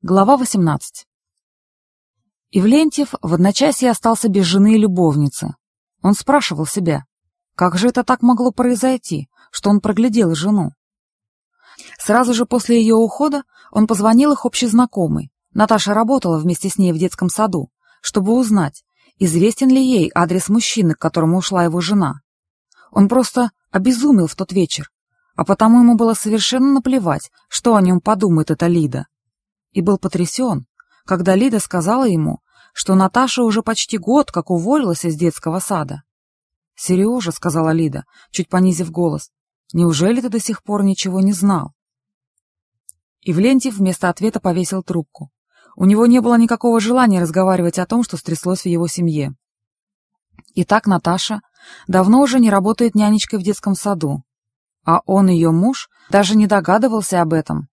Глава 18. Ивлентьев в одночасье остался без жены и любовницы. Он спрашивал себя, как же это так могло произойти, что он проглядел жену? Сразу же после ее ухода он позвонил их общей знакомой. Наташа работала вместе с ней в детском саду, чтобы узнать, известен ли ей адрес мужчины, к которому ушла его жена. Он просто обезумел в тот вечер, а потому ему было совершенно наплевать, что о нем подумает эта Лида и был потрясен, когда Лида сказала ему, что Наташа уже почти год как уволилась из детского сада. «Сережа», — сказала Лида, чуть понизив голос, — «неужели ты до сих пор ничего не знал?» Ивлентьев вместо ответа повесил трубку. У него не было никакого желания разговаривать о том, что стряслось в его семье. Итак, Наташа давно уже не работает нянечкой в детском саду, а он, ее муж, даже не догадывался об этом.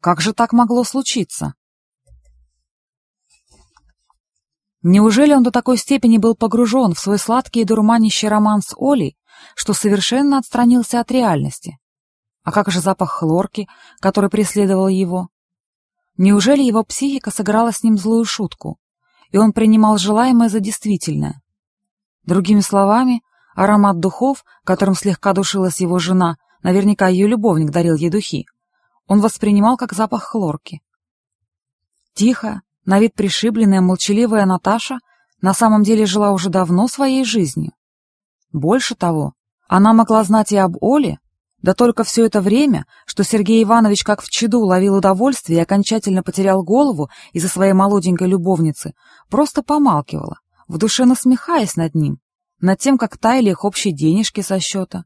Как же так могло случиться? Неужели он до такой степени был погружен в свой сладкий и дурманящий роман с Олей, что совершенно отстранился от реальности? А как же запах хлорки, который преследовал его? Неужели его психика сыграла с ним злую шутку, и он принимал желаемое за действительное? Другими словами, аромат духов, которым слегка душилась его жена, наверняка ее любовник дарил ей духи, он воспринимал как запах хлорки. Тихая, на вид пришибленная, молчаливая Наташа на самом деле жила уже давно своей жизнью. Больше того, она могла знать и об Оле, да только все это время, что Сергей Иванович как в чаду ловил удовольствие и окончательно потерял голову из-за своей молоденькой любовницы, просто помалкивала, в душе насмехаясь над ним, над тем, как таяли их общие денежки со счета.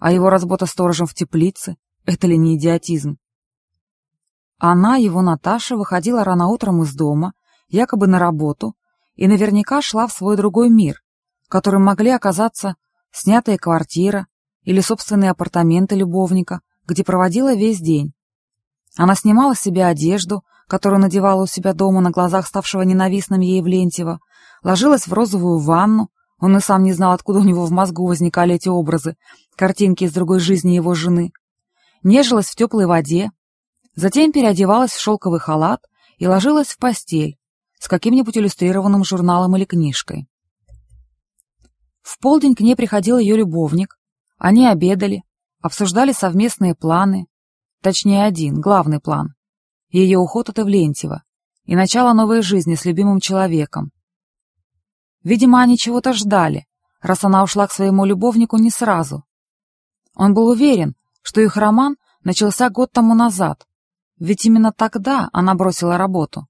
А его работа сторожем в теплице, это ли не идиотизм? Она, его Наташа, выходила рано утром из дома, якобы на работу, и наверняка шла в свой другой мир, которым могли оказаться снятая квартира или собственные апартаменты любовника, где проводила весь день. Она снимала с себя одежду, которую надевала у себя дома на глазах ставшего ненавистным ей Влентьева, ложилась в розовую ванну, он и сам не знал, откуда у него в мозгу возникали эти образы, картинки из другой жизни его жены, нежилась в теплой воде, затем переодевалась в шелковый халат и ложилась в постель с каким-нибудь иллюстрированным журналом или книжкой. В полдень к ней приходил ее любовник, они обедали, обсуждали совместные планы, точнее один, главный план, ее уход от Эвлентьева и начало новой жизни с любимым человеком. Видимо, они чего-то ждали, раз она ушла к своему любовнику не сразу. Он был уверен, что их роман начался год тому назад, ведь именно тогда она бросила работу,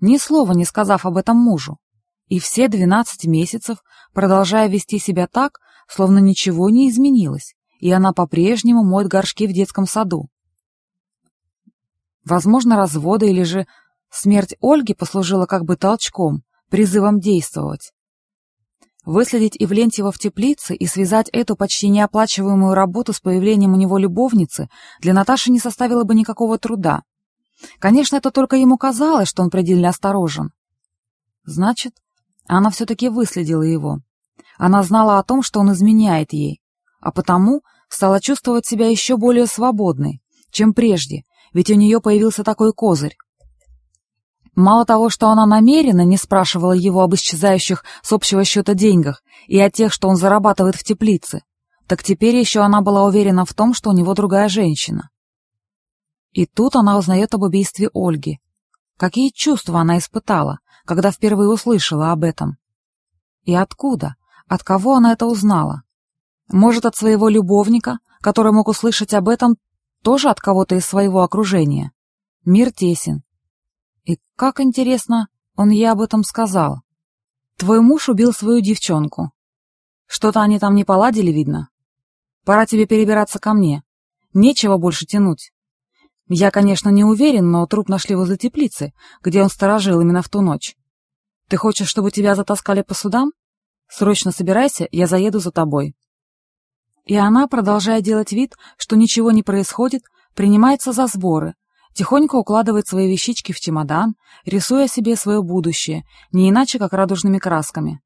ни слова не сказав об этом мужу, и все двенадцать месяцев продолжая вести себя так, словно ничего не изменилось, и она по-прежнему моет горшки в детском саду. Возможно, разводы или же смерть Ольги послужила как бы толчком, призывом действовать. Выследить Ивлентьева в теплице и связать эту почти неоплачиваемую работу с появлением у него любовницы для Наташи не составило бы никакого труда. Конечно, это только ему казалось, что он предельно осторожен. Значит, она все-таки выследила его. Она знала о том, что он изменяет ей, а потому стала чувствовать себя еще более свободной, чем прежде, ведь у нее появился такой козырь. Мало того, что она намеренно не спрашивала его об исчезающих с общего счета деньгах и о тех, что он зарабатывает в теплице, так теперь еще она была уверена в том, что у него другая женщина. И тут она узнает об убийстве Ольги. Какие чувства она испытала, когда впервые услышала об этом? И откуда? От кого она это узнала? Может, от своего любовника, который мог услышать об этом тоже от кого-то из своего окружения? Мир тесен, и как интересно, он ей об этом сказал. Твой муж убил свою девчонку. Что-то они там не поладили, видно. Пора тебе перебираться ко мне. Нечего больше тянуть. Я, конечно, не уверен, но труп нашли возле теплицы, где он сторожил именно в ту ночь. Ты хочешь, чтобы тебя затаскали по судам? Срочно собирайся, я заеду за тобой. И она, продолжая делать вид, что ничего не происходит, принимается за сборы, Тихонько укладывает свои вещички в чемодан, рисуя себе свое будущее, не иначе, как радужными красками.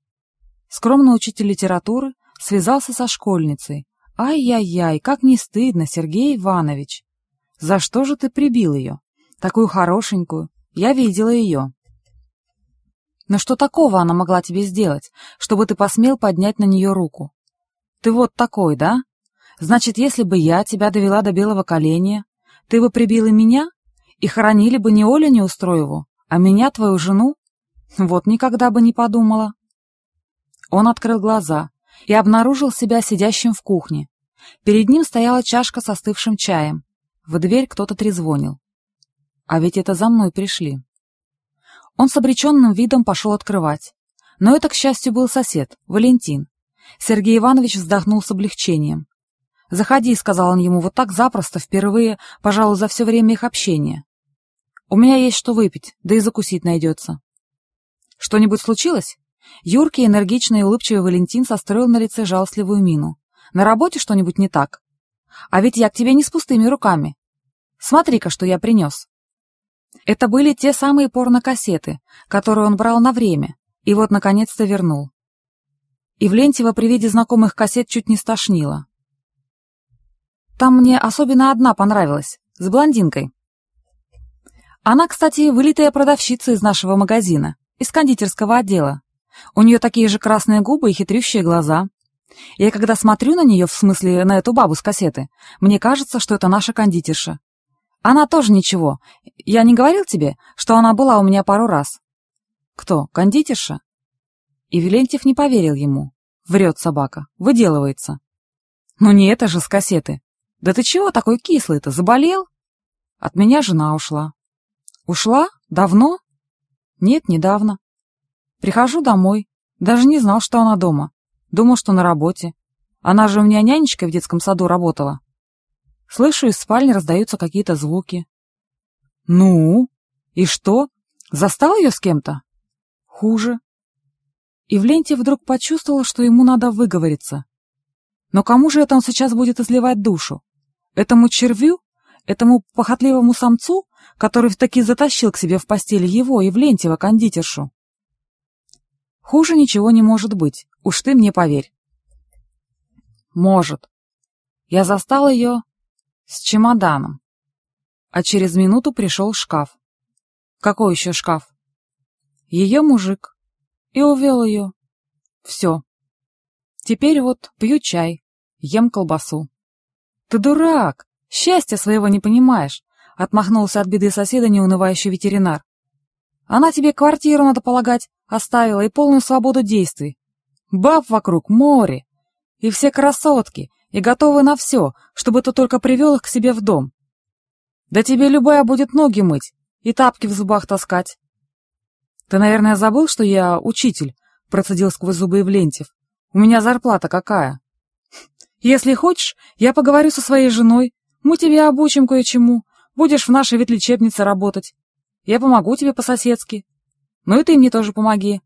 Скромный учитель литературы связался со школьницей. «Ай-яй-яй, как не стыдно, Сергей Иванович! За что же ты прибил ее? Такую хорошенькую. Я видела ее. Но что такого она могла тебе сделать, чтобы ты посмел поднять на нее руку? Ты вот такой, да? Значит, если бы я тебя довела до белого коленя, ты бы прибила меня и хоронили бы не Олю Неустроеву, а меня, твою жену? Вот никогда бы не подумала. Он открыл глаза и обнаружил себя сидящим в кухне. Перед ним стояла чашка с остывшим чаем. В дверь кто-то трезвонил. А ведь это за мной пришли. Он с обреченным видом пошел открывать. Но это, к счастью, был сосед, Валентин. Сергей Иванович вздохнул с облегчением. «Заходи», — сказал он ему вот так запросто, впервые, пожалуй, за все время их общения. «У меня есть что выпить, да и закусить найдется». «Что-нибудь случилось?» Юркий, энергичный и улыбчивый Валентин состроил на лице жалостливую мину. «На работе что-нибудь не так? А ведь я к тебе не с пустыми руками. Смотри-ка, что я принес». Это были те самые порнокассеты, которые он брал на время, и вот наконец-то вернул. И Влентьева при виде знакомых кассет чуть не стошнило. Там мне особенно одна понравилась, с блондинкой. Она, кстати, вылитая продавщица из нашего магазина, из кондитерского отдела. У нее такие же красные губы и хитрющие глаза. Я когда смотрю на нее, в смысле на эту бабу с кассеты, мне кажется, что это наша кондитерша. Она тоже ничего. Я не говорил тебе, что она была у меня пару раз? Кто, кондитерша? И не поверил ему. Врет собака, выделывается. Ну не это же с кассеты. «Да ты чего такой кислый-то, заболел?» От меня жена ушла. «Ушла? Давно?» «Нет, недавно. Прихожу домой. Даже не знал, что она дома. Думал, что на работе. Она же у меня нянечкой в детском саду работала. Слышу, из спальни раздаются какие-то звуки. «Ну? И что? Застал ее с кем-то?» «Хуже». И в ленте вдруг почувствовал, что ему надо выговориться. Но кому же это он сейчас будет изливать душу? Этому червю, этому похотливому самцу, который таки затащил к себе в постель его и Влентьева кондитершу. Хуже ничего не может быть, уж ты мне поверь. Может. Я застал ее с чемоданом. А через минуту пришел шкаф. Какой еще шкаф? Ее мужик. И увел ее. Все. Теперь вот пью чай, ем колбасу. «Ты дурак! Счастья своего не понимаешь!» — отмахнулся от беды соседа неунывающий ветеринар. «Она тебе квартиру, надо полагать, оставила и полную свободу действий. Баб вокруг море, и все красотки, и готовы на все, чтобы ты только привел их к себе в дом. Да тебе любая будет ноги мыть и тапки в зубах таскать». «Ты, наверное, забыл, что я учитель?» — процедил сквозь зубы Евлентьев. «У меня зарплата какая?» Если хочешь, я поговорю со своей женой, мы тебя обучим кое-чему, будешь в нашей ветлечебнице работать. Я помогу тебе по-соседски. Ну и ты мне тоже помоги.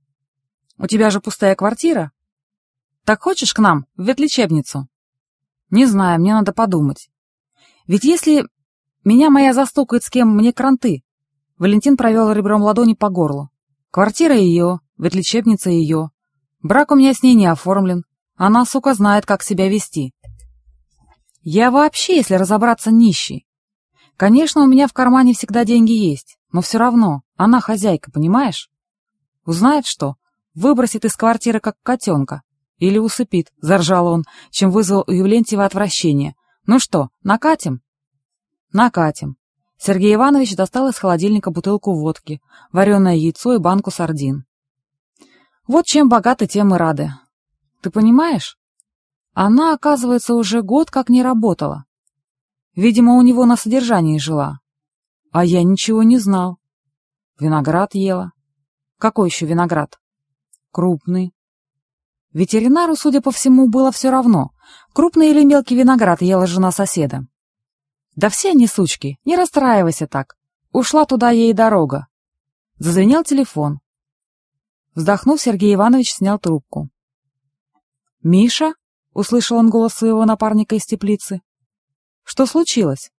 У тебя же пустая квартира. Так хочешь к нам, в ветлечебницу? Не знаю, мне надо подумать. Ведь если меня моя застукает с кем мне кранты... Валентин провел ребром ладони по горлу. Квартира ее, ветлечебница ее. Брак у меня с ней не оформлен. Она, сука, знает, как себя вести. Я вообще, если разобраться, нищий. Конечно, у меня в кармане всегда деньги есть, но все равно, она хозяйка, понимаешь? Узнает что, выбросит из квартиры, как котенка. Или усыпит, заржал он, чем вызвал у Евлентьева отвращение. Ну что, накатим? Накатим. Сергей Иванович достал из холодильника бутылку водки, вареное яйцо и банку сардин. Вот чем богаты, тем и рады. Ты понимаешь? Она, оказывается, уже год как не работала. Видимо, у него на содержании жила. А я ничего не знал. Виноград ела. Какой еще виноград? Крупный. Ветеринару, судя по всему, было все равно, крупный или мелкий виноград ела жена соседа. Да все они сучки, не расстраивайся так. Ушла туда ей дорога. Зазвенел телефон. Вздохнув, Сергей Иванович снял трубку. «Миша?» — услышал он голос своего напарника из теплицы. «Что случилось?»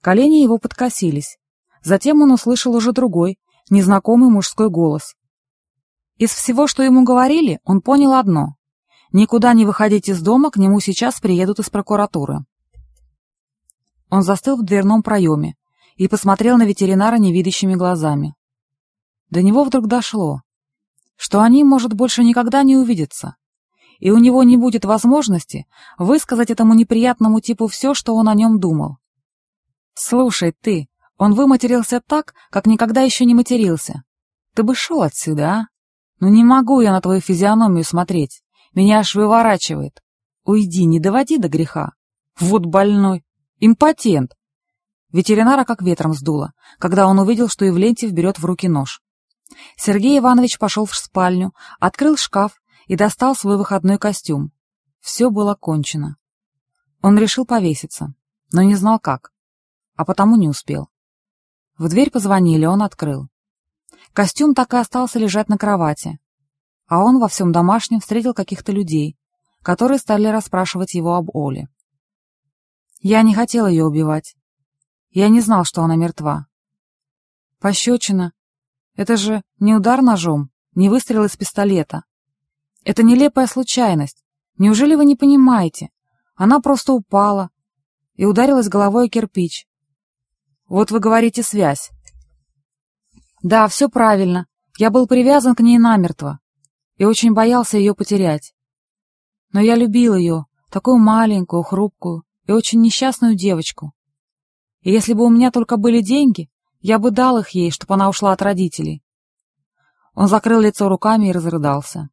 Колени его подкосились. Затем он услышал уже другой, незнакомый мужской голос. Из всего, что ему говорили, он понял одно. Никуда не выходить из дома, к нему сейчас приедут из прокуратуры. Он застыл в дверном проеме и посмотрел на ветеринара невидящими глазами. До него вдруг дошло, что они, может, больше никогда не увидятся, и у него не будет возможности высказать этому неприятному типу все, что он о нем думал. «Слушай, ты, он выматерился так, как никогда еще не матерился. Ты бы шел отсюда, а? Ну не могу я на твою физиономию смотреть, меня аж выворачивает. Уйди, не доводи до греха. Вот больной, импотент». Ветеринара как ветром сдуло, когда он увидел, что Евлентьев берет в руки нож. Сергей Иванович пошел в спальню, открыл шкаф и достал свой выходной костюм. Все было кончено. Он решил повеситься, но не знал как, а потому не успел. В дверь позвонили, он открыл. Костюм так и остался лежать на кровати, а он во всем домашнем встретил каких-то людей, которые стали расспрашивать его об Оле. Я не хотел ее убивать. Я не знал, что она мертва. Пощечина. Это же не удар ножом, не выстрел из пистолета. Это нелепая случайность. Неужели вы не понимаете? Она просто упала и ударилась головой о кирпич. Вот вы говорите связь. Да, все правильно. Я был привязан к ней намертво и очень боялся ее потерять. Но я любил ее, такую маленькую, хрупкую и очень несчастную девочку. И если бы у меня только были деньги, я бы дал их ей, чтобы она ушла от родителей. Он закрыл лицо руками и разрыдался.